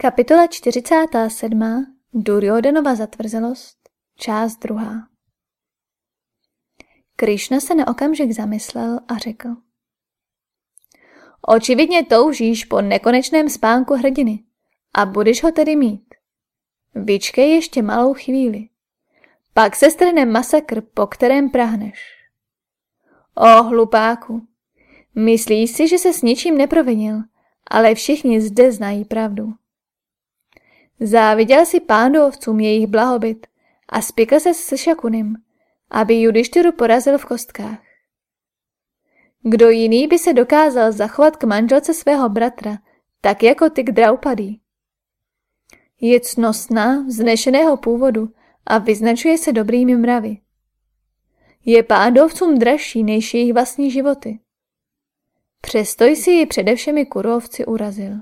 Kapitola 47. Duryodanova zatvrzelost Část druhá Krišna se na okamžik zamyslel a řekl. Očividně toužíš po nekonečném spánku hrdiny a budeš ho tedy mít. Vyčkej ještě malou chvíli. Pak se strhne masakr, po kterém prahneš. O hlupáku, myslíš si, že se s ničím neprovinil, ale všichni zde znají pravdu. Záviděl si pándovcům jejich blahobyt a spikl se s Šakunem, aby Judištyru porazil v kostkách. Kdo jiný by se dokázal zachovat k manželce svého bratra, tak jako ty k Draupadý. Je cnostná, vznešeného původu a vyznačuje se dobrými mravy. Je pádovcům dražší než jejich vlastní životy. Přesto si ji především kurovci urazil.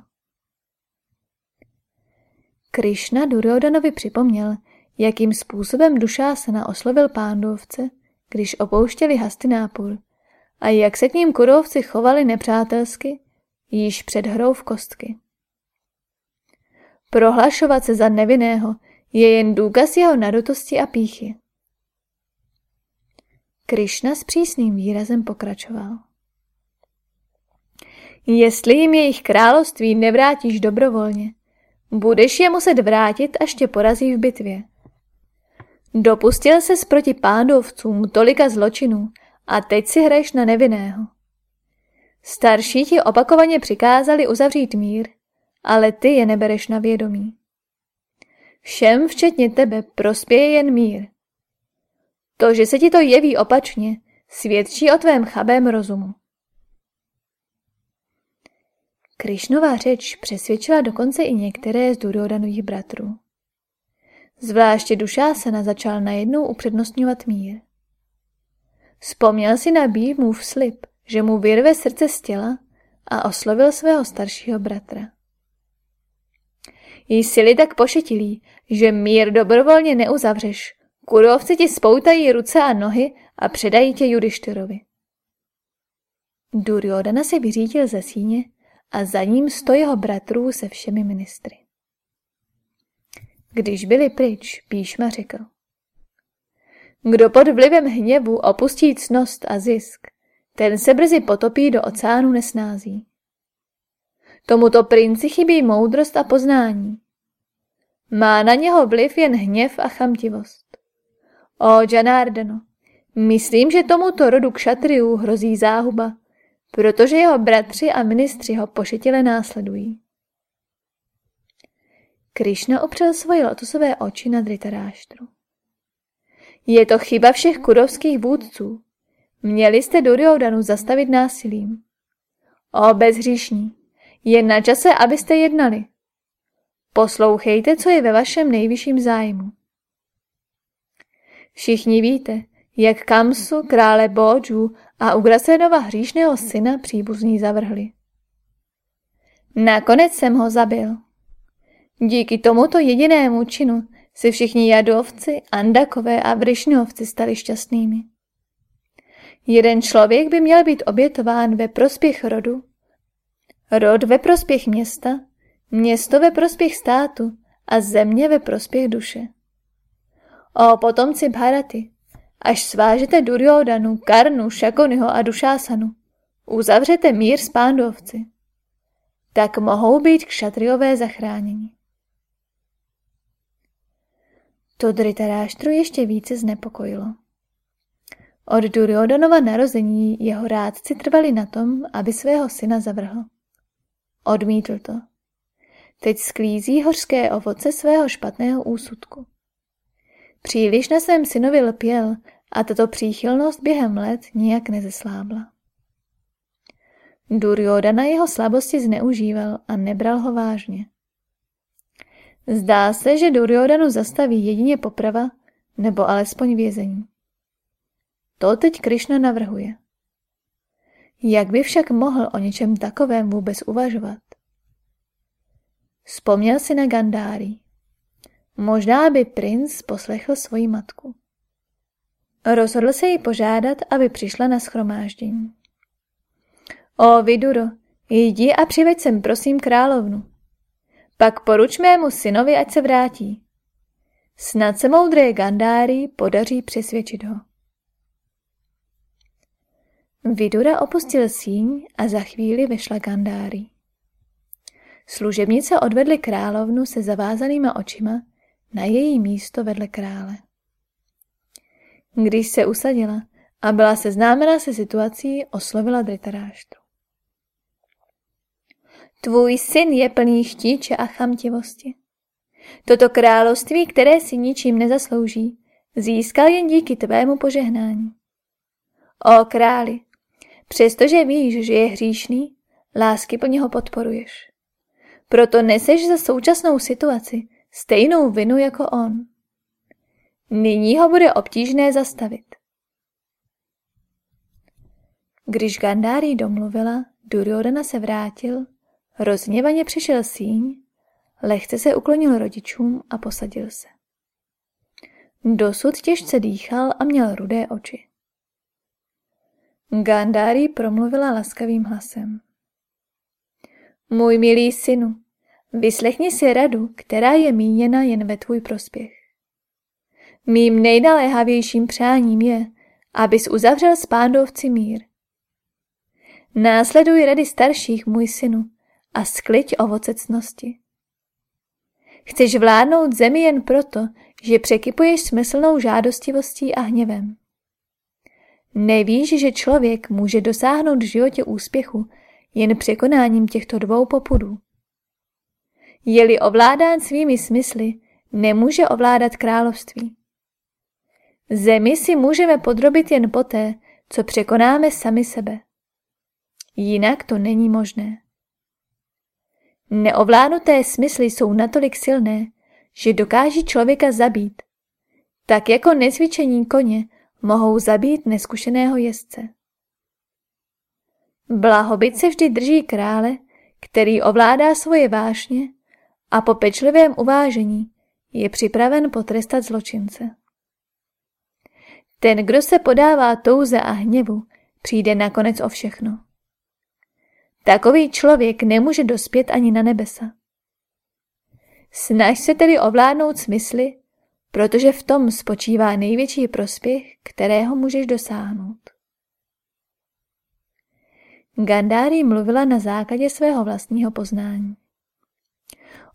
Krišna Duryodanovi připomněl, jakým způsobem Dušásana oslovil pándovce, když opouštěli Hastinápur a jak se k ním kurovci chovali nepřátelsky již před hrou v kostky. Prohlašovat se za nevinného je jen důkaz jeho nadutosti a píchy. Krišna s přísným výrazem pokračoval. Jestli jim jejich království nevrátíš dobrovolně, budeš je muset vrátit, až tě porazí v bitvě. Dopustil ses proti pádovcům tolika zločinů a teď si hraješ na nevinného. Starší ti opakovaně přikázali uzavřít mír, ale ty je nebereš na vědomí. Všem, včetně tebe, prospěje jen mír. To, že se ti to jeví opačně, svědčí o tvém chabém rozumu. Krišnová řeč přesvědčila dokonce i některé z Duryodanových bratrů. Zvláště Dušásana začal najednou upřednostňovat mír. Vzpomněl si na Bímův slib, že mu vyrve srdce z těla a oslovil svého staršího bratra. Jí sily tak pošetilí, že mír dobrovolně neuzavřeš. Kurovci ti spoutají ruce a nohy a předají tě Judištyrovi. Duryodana se vyřídil ze síně a za ním sto jeho bratrů se všemi ministry. Když byli pryč, Píšma řekl. Kdo pod vlivem hněvu opustí cnost a zisk, ten se brzy potopí do oceánu nesnází. Tomuto princi chybí moudrost a poznání. Má na něho vliv jen hněv a chamtivost. O Janardeno, myslím, že tomuto rodu kšatriů hrozí záhuba, protože jeho bratři a ministři ho pošetile následují. Krišna opřel svoje lotosové oči na Dritaráštru. Je to chyba všech kurovských vůdců. Měli jste Duryodanu zastavit násilím. O bezhříšní, je na čase, abyste jednali. Poslouchejte, co je ve vašem nejvyšším zájmu. Všichni víte, jak Kamsu, krále Bodžu a Ugrasenova hříšného syna příbuzní zavrhli. Nakonec jsem ho zabil. Díky tomuto jedinému činu si všichni jadovci, andakové a vryšňovci stali šťastnými. Jeden člověk by měl být obětován ve prospěch rodu, rod ve prospěch města, město ve prospěch státu a země ve prospěch duše. O potomci Bharaty, až svážete Duryodanu, Karnu, Šakonyho a Dušásanu, uzavřete mír s pándovci. Tak mohou být kšatriové zachráněni. To Dritaráštru ještě více znepokojilo. Od Duryodanova narození jeho rádci trvali na tom, aby svého syna zavrhl. Odmítl to. Teď sklízí hořské ovoce svého špatného úsudku. Příliš na svém synovi lpěl a tato příchylnost během let nijak nezeslábla. Duryodana jeho slabosti zneužíval a nebral ho vážně. Zdá se, že Duryodanu zastaví jedině poprava nebo alespoň vězení. To teď Krišna navrhuje. Jak by však mohl o něčem takovém vůbec uvažovat? Vzpomněl si na Gandári. Možná by princ poslechl svoji matku. Rozhodl se jí požádat, aby přišla na schromáždění. O, Viduro, jdi a přiveď sem prosím královnu. Pak poruč mému synovi, ať se vrátí. Snad se moudré Gandári podaří přesvědčit ho. Vidura opustil síň a za chvíli vešla Gandári. Služebnice odvedly královnu se zavázanýma očima na její místo vedle krále. Když se usadila a byla seznámena se situací, oslovila Dritaráštru. Tvůj syn je plný štíče a chamtivosti. Toto království, které si ničím nezaslouží, získal jen díky tvému požehnání. O králi, přestože víš, že je hříšný, lásky po něho podporuješ. Proto neseš za současnou situaci stejnou vinu jako on. Nyní ho bude obtížné zastavit. Když Gandári domluvila, Duryodhana se vrátil, rozněvaně přišel síň, lehce se uklonil rodičům a posadil se. Dosud těžce dýchal a měl rudé oči. Gandári promluvila laskavým hlasem. Můj milý synu, vyslechni si radu, která je míněna jen ve tvůj prospěch. Mým nejnaléhavějším přáním je, abys uzavřel s pándovci mír. Následuj rady starších, můj synu, a skliď ovoce cnosti. Chceš vládnout zemi jen proto, že překypuješ smyslnou žádostivostí a hněvem. Nevíš, že člověk může dosáhnout v životě úspěchu jen překonáním těchto dvou popudů. Je-li ovládán svými smysly, nemůže ovládat království. Zemi si můžeme podrobit jen poté, co překonáme sami sebe. Jinak to není možné. Neovládnuté smysly jsou natolik silné, že dokáží člověka zabít, tak jako nezvyčení koně mohou zabít neskušeného jezdce. Blahobyt se vždy drží krále, který ovládá svoje vášně a po pečlivém uvážení je připraven potrestat zločince. Ten, kdo se podává touze a hněvu, přijde nakonec o všechno. Takový člověk nemůže dospět ani na nebesa. Snaž se tedy ovládnout smysly, protože v tom spočívá největší prospěch, kterého můžeš dosáhnout. Gandári mluvila na základě svého vlastního poznání.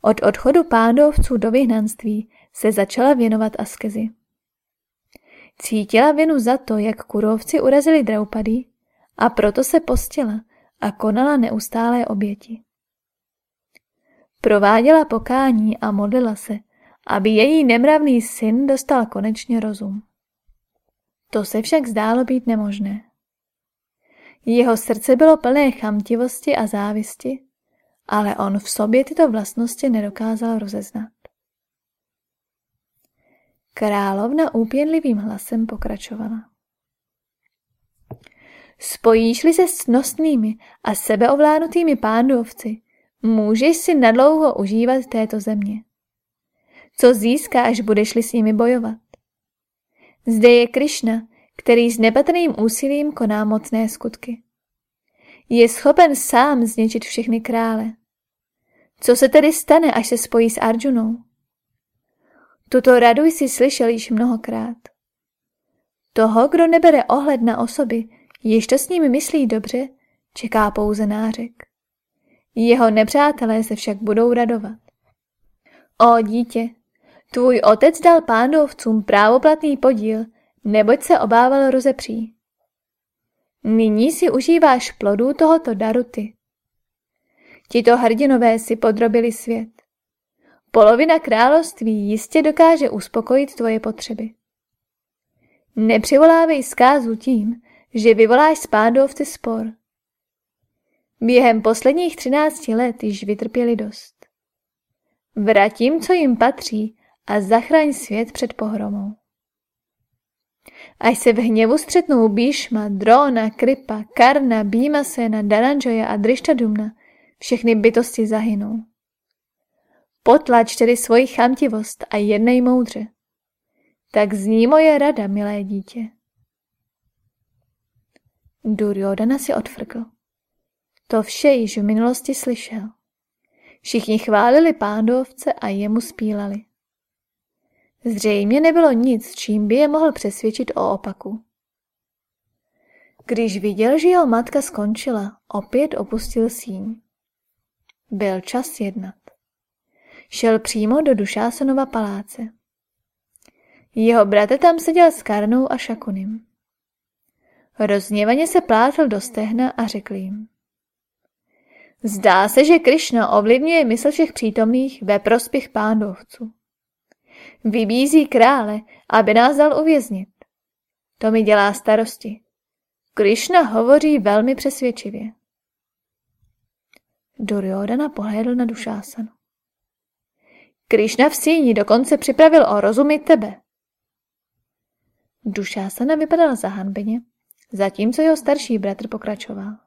Od odchodu pádovců do vyhnanství se začala věnovat askezi. Cítila vinu za to, jak kurovci urazili Draupady a proto se postila a konala neustálé oběti. Prováděla pokání a modlila se, aby její nemravný syn dostal konečně rozum. To se však zdálo být nemožné. Jeho srdce bylo plné chamtivosti a závisti, ale on v sobě tyto vlastnosti nedokázal rozeznat. Královna úpěnlivým hlasem pokračovala. Spojíš-li se nosnými a sebeovládnutými pándovci, můžeš si nadlouho užívat této země. Co získáš, budeš-li s nimi bojovat? Zde je Krišna, který s nepatrným úsilím koná mocné skutky. Je schopen sám zničit všechny krále. Co se tedy stane, až se spojí s Arjunou? Tuto radu jsi slyšel již mnohokrát. Toho, kdo nebere ohled na osoby, jež to s ním myslí dobře, čeká pouze nářek. Jeho nepřátelé se však budou radovat. O dítě, tvůj otec dal pándovcům právoplatný podíl, neboť se obával rozepří. Nyní si užíváš plodů tohoto daru ty. Tito hrdinové si podrobili svět. Polovina království jistě dokáže uspokojit tvoje potřeby. Nepřivolávej zkázu tím, že vyvoláš s pádovci spor. Během posledních třinácti let již vytrpěli dost. Vratím, co jim patří a zachraň svět před pohromou. Až se v hněvu střetnou Bíšma, Drona, Kripa, Karna, Bímasena, Dananjoya a Drištadumna, všechny bytosti zahynou. Potlač tedy svoji chamtivost a jednej moudře. Tak zní moje rada, milé dítě. Duryodhana si odfrkl. To vše již v minulosti slyšel. Všichni chválili pándovce a jemu spílali. Zřejmě nebylo nic, čím by je mohl přesvědčit o opaku. Když viděl, že jeho matka skončila, opět opustil síň. Byl čas jednat. Šel přímo do Dušásanova paláce. Jeho bratr tam seděl s Karnou a Šakunim. Rozněvaně se plátl do stehna a řekl jim. Zdá se, že Krišna ovlivňuje mysl všech přítomných ve prospěch pándovců. Vybízí krále, aby nás dal uvěznit. To mi dělá starosti. Krišna hovoří velmi přesvědčivě. Duryodhana pohlédl na Dušásanu. Krišna v síni dokonce připravil o rozumy tebe. Dušásana vypadal zahanbeně, zatímco jeho starší bratr pokračoval.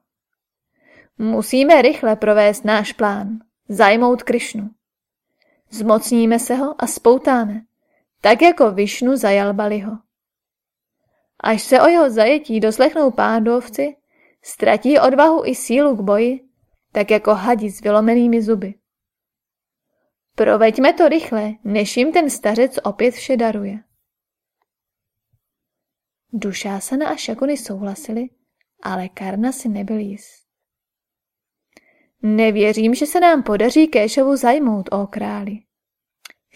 Musíme rychle provést náš plán, zajmout Krišnu. Zmocníme se ho a spoutáme, tak jako Višnu zajal Baliho. Až se o jeho zajetí doslechnou pádovci, ztratí odvahu i sílu k boji, tak jako hadi s vylomenými zuby. Proveďme to rychle, než jim ten stařec opět vše daruje. Dušásana a Šakuny souhlasili, ale Karna si nebyl jist. Nevěřím, že se nám podaří Kéšovu zajmout, o králi.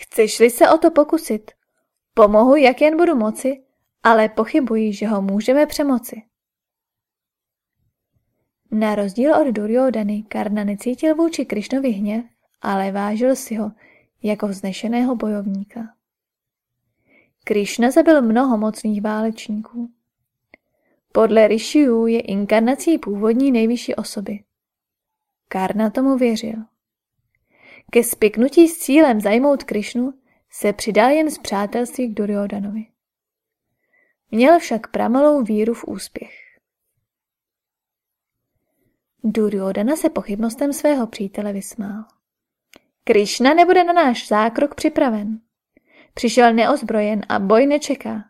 Chceš-li se o to pokusit, pomohu, jak jen budu moci, ale pochybuji, že ho můžeme přemoci. Na rozdíl od Duryodany, Karna necítil vůči Krišnovi hněv, ale vážil si ho jako vznešeného bojovníka. Krišna zabil mnoho mocných válečníků. Podle Rishiů je inkarnací původní nejvyšší osoby. Karna tomu věřil. Ke spiknutí s cílem zajmout Krišnu se přidal jen z přátelství k Duryodanovi. Měl však pramalou víru v úspěch. Duryodana se pochybnostem svého přítele vysmál. Krišna nebude na náš zákrok připraven. Přišel neozbrojen a boj nečeká.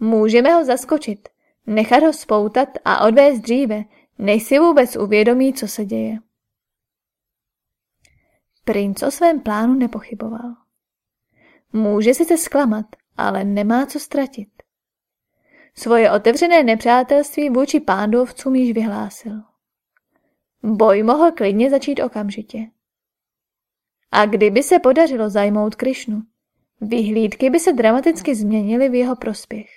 Můžeme ho zaskočit, nechat ho spoutat a odvést dříve, než si vůbec uvědomí, co se děje. Princ o svém plánu nepochyboval. Může sice zklamat, ale nemá co ztratit. Svoje otevřené nepřátelství vůči pándovcům již vyhlásil. Boj mohl klidně začít okamžitě. A kdyby se podařilo zajmout Krišnu, vyhlídky by se dramaticky změnily v jeho prospěch.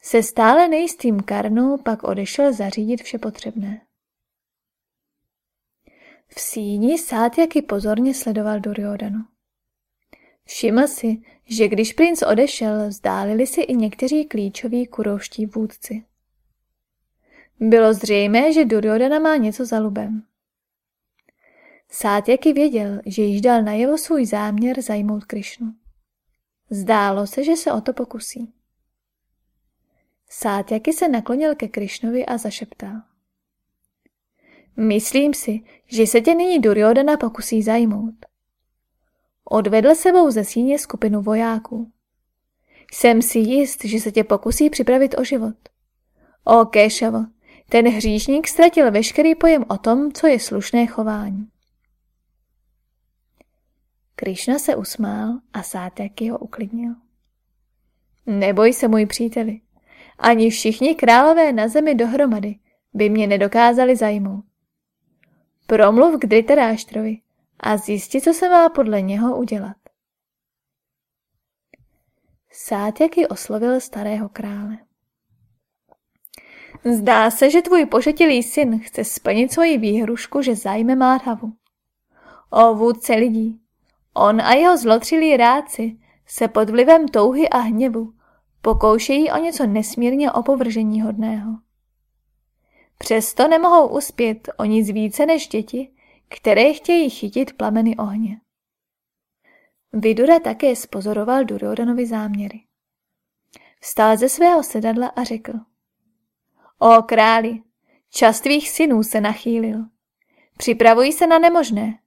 Se stále nejistým Karnou pak odešel zařídit vše potřebné. V síni Sátjaky pozorně sledoval Duryodanu. Všiml si, že když princ odešel, vzdálili si i někteří klíčoví kurovští vůdci. Bylo zřejmé, že Duryodana má něco za lubem. Sátjaky věděl, že již dal najevo svůj záměr zajmout Krišnu. Zdálo se, že se o to pokusí. Sátjaky se naklonil ke Krišnovi a zašeptal. Myslím si, že se tě nyní Duryodana pokusí zajmout. Odvedl sebou ze síně skupinu vojáků. Jsem si jist, že se tě pokusí připravit o život. O Kéšavo, ten hříšník ztratil veškerý pojem o tom, co je slušné chování. Krišna se usmál a Sátaky ho uklidnil. Neboj se, můj příteli. Ani všichni králové na zemi dohromady by mě nedokázali zajmout. Promluv k Dritaráštrovi a zjistit, co se má podle něho udělat. Sátjaky oslovil starého krále. Zdá se, že tvůj pošetilý syn chce splnit svoji výhrušku, že zajme Mádhavu. O vůdce lidí, on a jeho zlotřilí ráci se pod vlivem touhy a hněvu pokoušejí o něco nesmírně opovržení hodného. Přesto nemohou uspět o nic více než děti, které chtějí chytit plameny ohně. Vidura také spozoroval Duryodanovi záměry. Vstal ze svého sedadla a řekl. O králi, čas tvých synů se nachýlil. Připravují se na nemožné.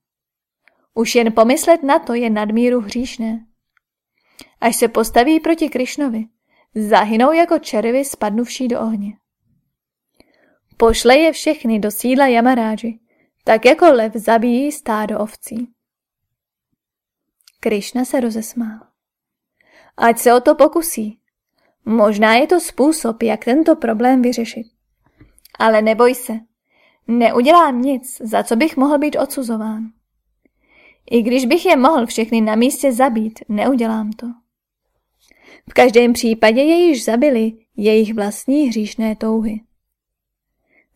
Už jen pomyslet na to je nadmíru hříšné. Až se postaví proti Krišnovi, zahynou jako červy spadnuvší do ohně. Pošle je všechny do sídla Yamaráži, tak jako lev zabíjí stádo ovcí. Krišna se rozesmál. Ať se o to pokusí. Možná je to způsob, jak tento problém vyřešit. Ale neboj se. Neudělám nic, za co bych mohl být odsuzován. I když bych je mohl všechny na místě zabít, neudělám to. V každém případě je již zabili jejich vlastní hříšné touhy.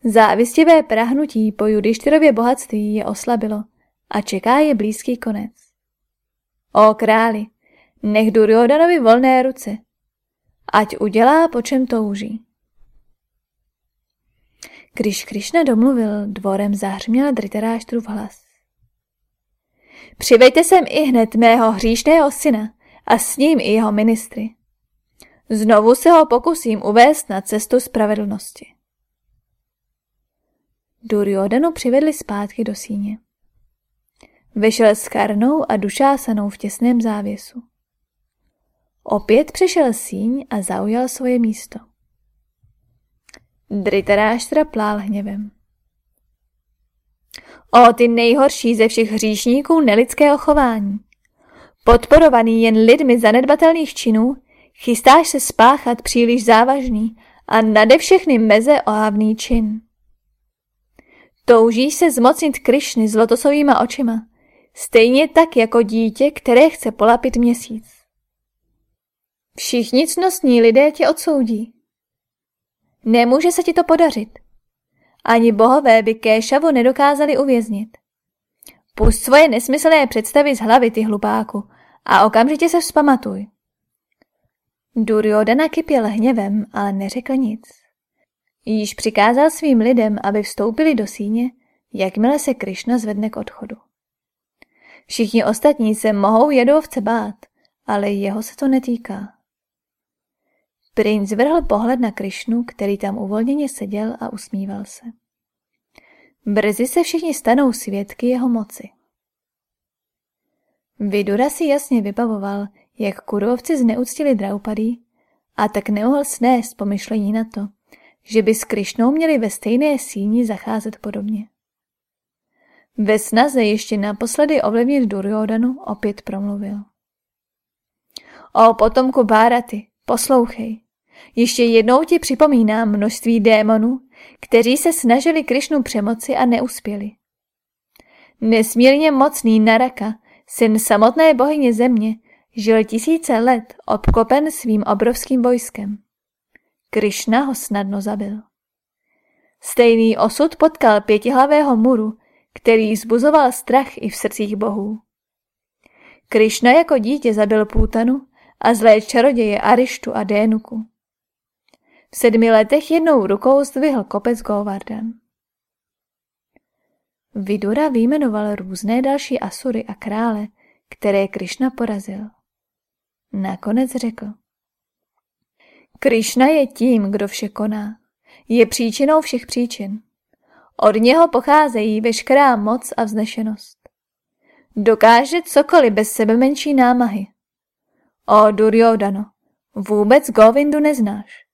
Závistivé prahnutí po Judištyrově bohatství je oslabilo a čeká je blízký konec. O králi, nech Duryodanovi volné ruce, ať udělá, po čem touží. Když Krišna domluvil, dvorem zahřměl Dritaráštrův hlas. Přivejte sem i hned mého hříšného syna a s ním i jeho ministry. Znovu se ho pokusím uvést na cestu spravedlnosti. Duryodanu přivedli zpátky do síně. Vyšel s Karnou a Dušásanou v těsném závěsu. Opět přešel síň a zaujal svoje místo. Dritaráštra plál hněvem. O ty nejhorší ze všech hříšníků nelidského chování. Podporovaný jen lidmi zanedbatelných činů, chystáš se spáchat příliš závažný a nade všechny meze ohavný čin. Toužíš se zmocnit Krišny zlotosovýma očima, stejně tak jako dítě, které chce polapit měsíc. Všichni cnostní lidé tě odsoudí. Nemůže se ti to podařit. Ani bohové by Kéšavu nedokázali uvěznit. Pust svoje nesmyslné představy z hlavy, ty hlupáku, a okamžitě se vzpamatuj. Duryodana kypěl hněvem, ale neřekl nic. Již přikázal svým lidem, aby vstoupili do síně, jakmile se Krišna zvedne k odchodu. Všichni ostatní se mohou jedovce bát, ale jeho se to netýká. Princ vrhl pohled na Krišnu, který tam uvolněně seděl a usmíval se. Brzy se všichni stanou svědky jeho moci. Vidura si jasně vybavoval, jak kurovci zneuctili Draupadý a tak nemohl snést pomyšlení na to, že by s Krišnou měli ve stejné síni zacházet podobně. Ve snaze ještě naposledy ovlivnit Duryodanu opět promluvil. O potomku Báraty, poslouchej. Ještě jednou ti připomínám množství démonů, kteří se snažili Krišnu přemoci a neuspěli. Nesmírně mocný Naraka, syn samotné bohyně země, žil tisíce let obklopen svým obrovským vojskem. Krišna ho snadno zabil. Stejný osud potkal pětihlavého muru, který zbuzoval strach i v srdcích bohů. Krišna jako dítě zabil Půtanu a zlé čaroděje Arištu a Dénuku. V sedmi letech jednou rukou zdvihl kopec Govardan. Vidura vyjmenoval různé další asury a krále, které Krišna porazil. Nakonec řekl. Krišna je tím, kdo vše koná. Je příčinou všech příčin. Od něho pocházejí veškerá moc a vznešenost. Dokáže cokoliv bez sebe menší námahy. O Duryodano, vůbec Govindu neznáš.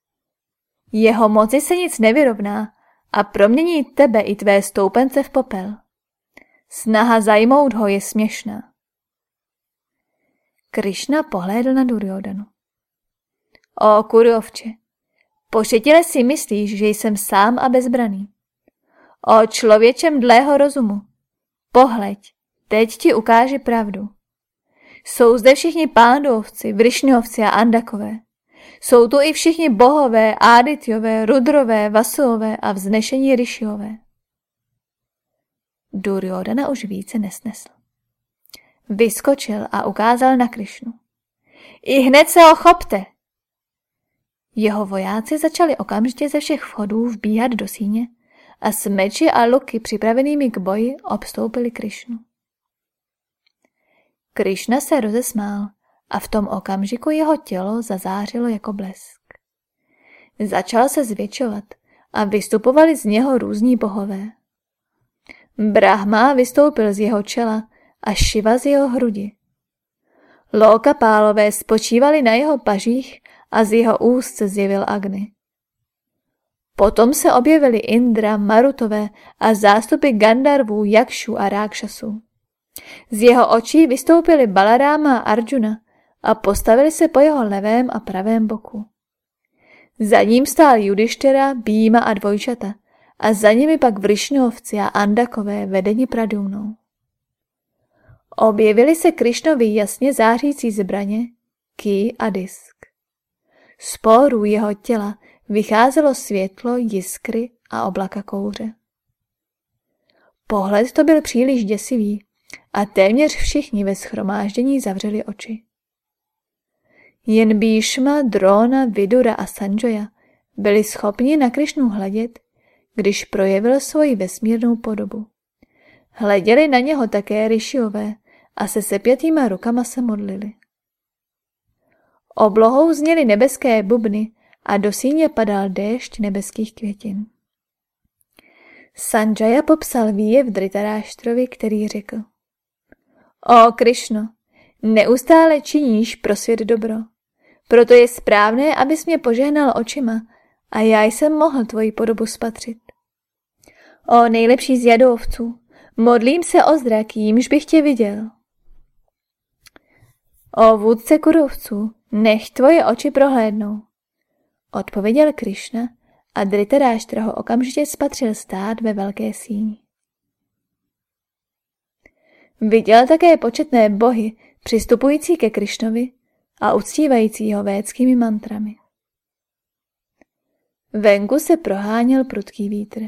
Jeho moci se nic nevyrovná a promění tebe i tvé stoupence v popel. Snaha zajmout ho je směšná. Krišna pohlédl na Duryodanu. O kurovče, pošetile si myslíš, že jsem sám a bezbraný. O člověčem dlého rozumu, pohleď, teď ti ukáže pravdu. Jsou zde všichni pándovci, vryšňovci a andakové. Jsou tu i všichni bohové, ádityové, rudrové, vasové a vznešení ryšiové. Duryodana už více nesnesl. Vyskočil a ukázal na Krišnu. I hned se ho chopte! Jeho vojáci začali okamžitě ze všech vchodů vbíhat do síně a s meči a luky připravenými k boji obstoupili Krišnu. Krišna se rozesmál a v tom okamžiku jeho tělo zazářilo jako blesk. Začal se zvětšovat a vystupovali z něho různí bohové. Brahma vystoupil z jeho čela a Šiva z jeho hrudi. Lóka pálové spočívali na jeho pažích a z jeho úst se zjevil Agny. Potom se objevili Indra, Marutové a zástupy Gandarvů, Jakšů a Rákšasů. Z jeho očí vystoupili Balaráma a Arjuna a postavili se po jeho levém a pravém boku. Za ním stál Judištěra, Býma a dvojčata a za nimi pak Vrišňovci a Andakové vedení Pradumnou. Objevily se Krišnovi jasně zářící zbraně, ký a disk. Z porů jeho těla vycházelo světlo, jiskry a oblaka kouře. Pohled to byl příliš děsivý a téměř všichni ve schromáždění zavřeli oči. Jen Bíšma, Drona, Vidura a Sanjoya byli schopni na Krišnu hledět, když projevil svoji vesmírnou podobu. Hleděli na něho také Rishiové a se sepětýma rukama se modlili. Oblohou zněly nebeské bubny a do síně padal déšť nebeských květin. Sanjaya popsal výjev Dritaráštrovi, který řekl. O Krišno, neustále činíš pro svět dobro. Proto je správné, abys mě požehnal očima a já jsem mohl tvoji podobu spatřit. O nejlepší z jadovců, modlím se o zrak, jímž bych tě viděl. O vůdce kurovců, nech tvoje oči prohlédnou. Odpověděl Krišna a Dritaráštra ho okamžitě spatřil stát ve velké síni. Viděl také početné bohy přistupující ke Krišnovi a uctívající ho védskými mantrami. Venku se proháněl prudký vítr.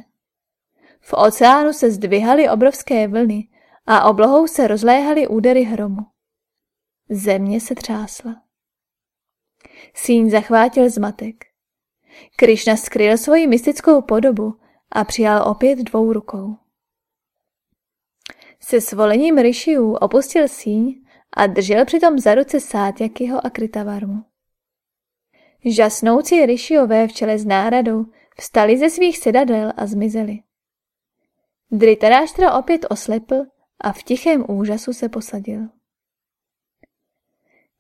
V oceánu se zdvihaly obrovské vlny a oblohou se rozléhaly údery hromu. Země se třásla. Síň zachvátil zmatek. Krišna skryl svoji mystickou podobu a přijal opět dvou rukou. Se svolením Rishiů opustil síň a držel přitom za ruce Sátjakyho a Kritavarmu. Žasnoucí Rishiové v čele s náradou vstali ze svých sedadel a zmizeli. Dritaráštra opět oslepl a v tichém úžasu se posadil.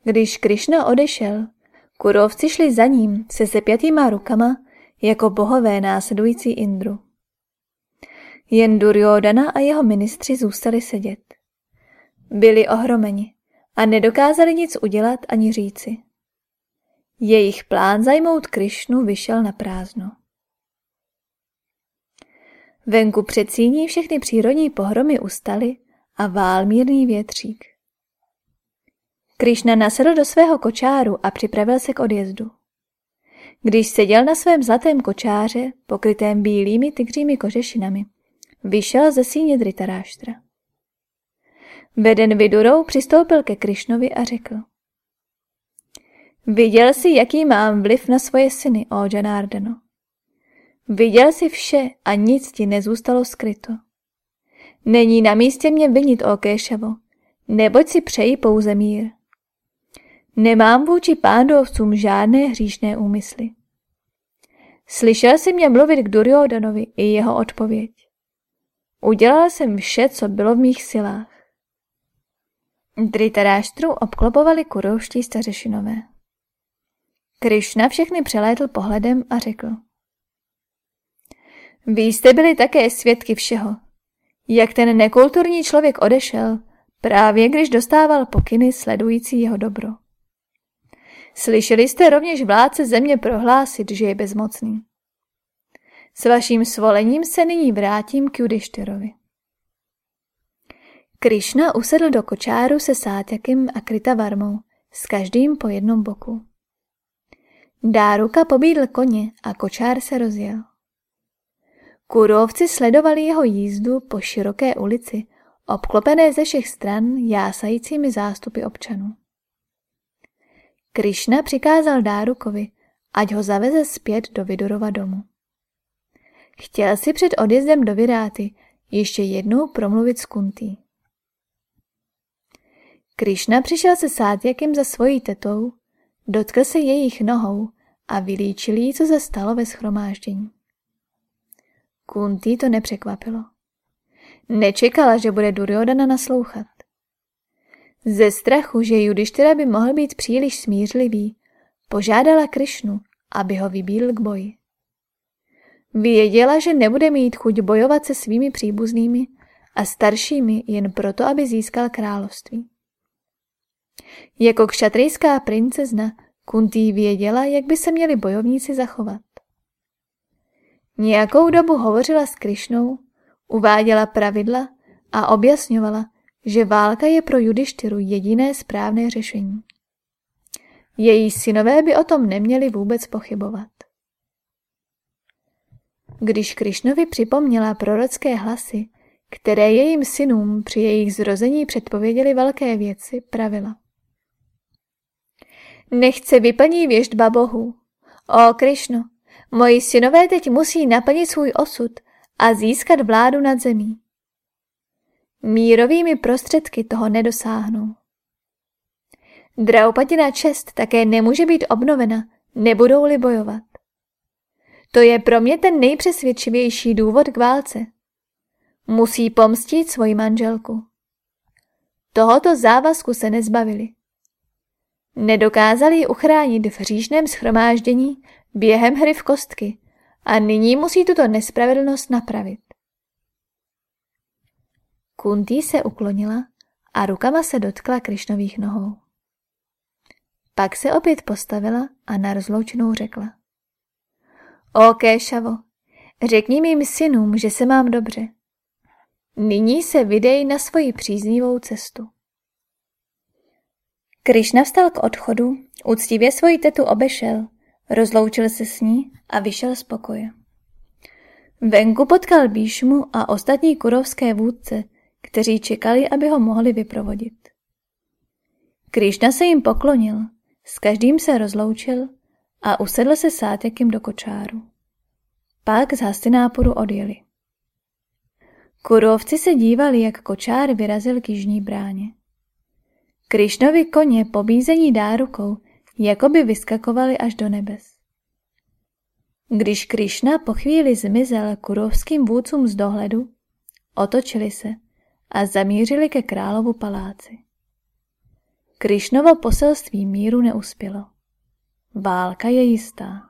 Když Krišna odešel, kurovci šli za ním se sepjatýma rukama jako bohové následující Indru. Jen Duryodana a jeho ministři zůstali sedět. Byli ohromeni a nedokázali nic udělat ani říci. Jejich plán zajmout Krišnu vyšel na prázdno. Venku před síní všechny přírodní pohromy ustaly a vál mírný větřík. Krišna nasedl do svého kočáru a připravil se k odjezdu. Když seděl na svém zlatém kočáře, pokrytém bílými tygřími kožešinami, vyšel ze síně Dritaráštra. Veden Vidurou přistoupil ke Krišnovi a řekl. Viděl jsi, jaký mám vliv na svoje syny, o Janardano. Viděl jsi vše a nic ti nezůstalo skryto. Není na místě mě vinit, o Kéšavo, neboť si přeji pouze mír. Nemám vůči pándovcům žádné hříšné úmysly. Slyšel jsi mě mluvit k Duryodanovi i jeho odpověď. Udělal jsem vše, co bylo v mých silách. Dritaráštru obklopovali kurouští stařešinové. Krišna všechny přelétl pohledem a řekl. Vy jste byli také svědky všeho. Jak ten nekulturní člověk odešel, právě když dostával pokyny sledující jeho dobro. Slyšeli jste rovněž vládce země prohlásit, že je bezmocný. S vaším svolením se nyní vrátím k Judištyrovi. Krišna usedl do kočáru se Sátyakem a Kritavarmou, s každým po jednom boku. Dáruka pobídl koně a kočár se rozjel. Kurovci sledovali jeho jízdu po široké ulici, obklopené ze všech stran jásajícími zástupy občanů. Krišna přikázal Dárukovi, ať ho zaveze zpět do Vidurova domu. Chtěl si před odjezdem do Viráty ještě jednou promluvit s Kuntý. Krišna přišel se Sátyakem za svojí tetou, dotkl se jejich nohou a vylíčil jí, co se stalo ve schromáždění. Kunti to nepřekvapilo. Nečekala, že bude Duryodana naslouchat. Ze strachu, že Judištyra by mohl být příliš smířlivý, požádala Krišnu, aby ho vybíl k boji. Věděla, že nebude mít chuť bojovat se svými příbuznými a staršími jen proto, aby získal království. Jako kšatrijská princezna Kuntý věděla, jak by se měli bojovníci zachovat. Nějakou dobu hovořila s Krišnou, uváděla pravidla a objasňovala, že válka je pro Judištyru jediné správné řešení. Její synové by o tom neměli vůbec pochybovat. Když Krišnovi připomněla prorocké hlasy, které jejím synům při jejich zrození předpověděly velké věci, pravila. Nechce vyplní věždba Bohu. O Krišno, moji synové teď musí naplnit svůj osud a získat vládu nad zemí. Mírovými prostředky toho nedosáhnou. Draupadina čest také nemůže být obnovena, nebudou-li bojovat. To je pro mě ten nejpřesvědčivější důvod k válce. Musí pomstit svoji manželku. Tohoto závazku se nezbavili. Nedokázali ji uchránit v hříšném schromáždění během hry v kostky a nyní musí tuto nespravedlnost napravit. Kuntý se uklonila a rukama se dotkla Krišnových nohou. Pak se opět postavila a na rozloučenou řekla. O Kéšavo, řekni mým synům, že se mám dobře. Nyní se vydej na svoji příznivou cestu. Krišna vstal k odchodu, úctivě svoji tetu obešel, rozloučil se s ní a vyšel z pokoje. Venku potkal Bíšmu a ostatní kurovské vůdce, kteří čekali, aby ho mohli vyprovodit. Krišna se jim poklonil, s každým se rozloučil a usedl se sátěkem do kočáru. Pak z Hastinápuru odjeli. Kurovci se dívali, jak kočár vyrazil k jižní bráně. Krišnovi koně pobízení dárukou, jako by vyskakovali až do nebes. Když Krišna po chvíli zmizel kurovským vůdcům z dohledu, otočili se a zamířili ke královu paláci. Krišnovo poselství míru neuspělo. Válka je jistá.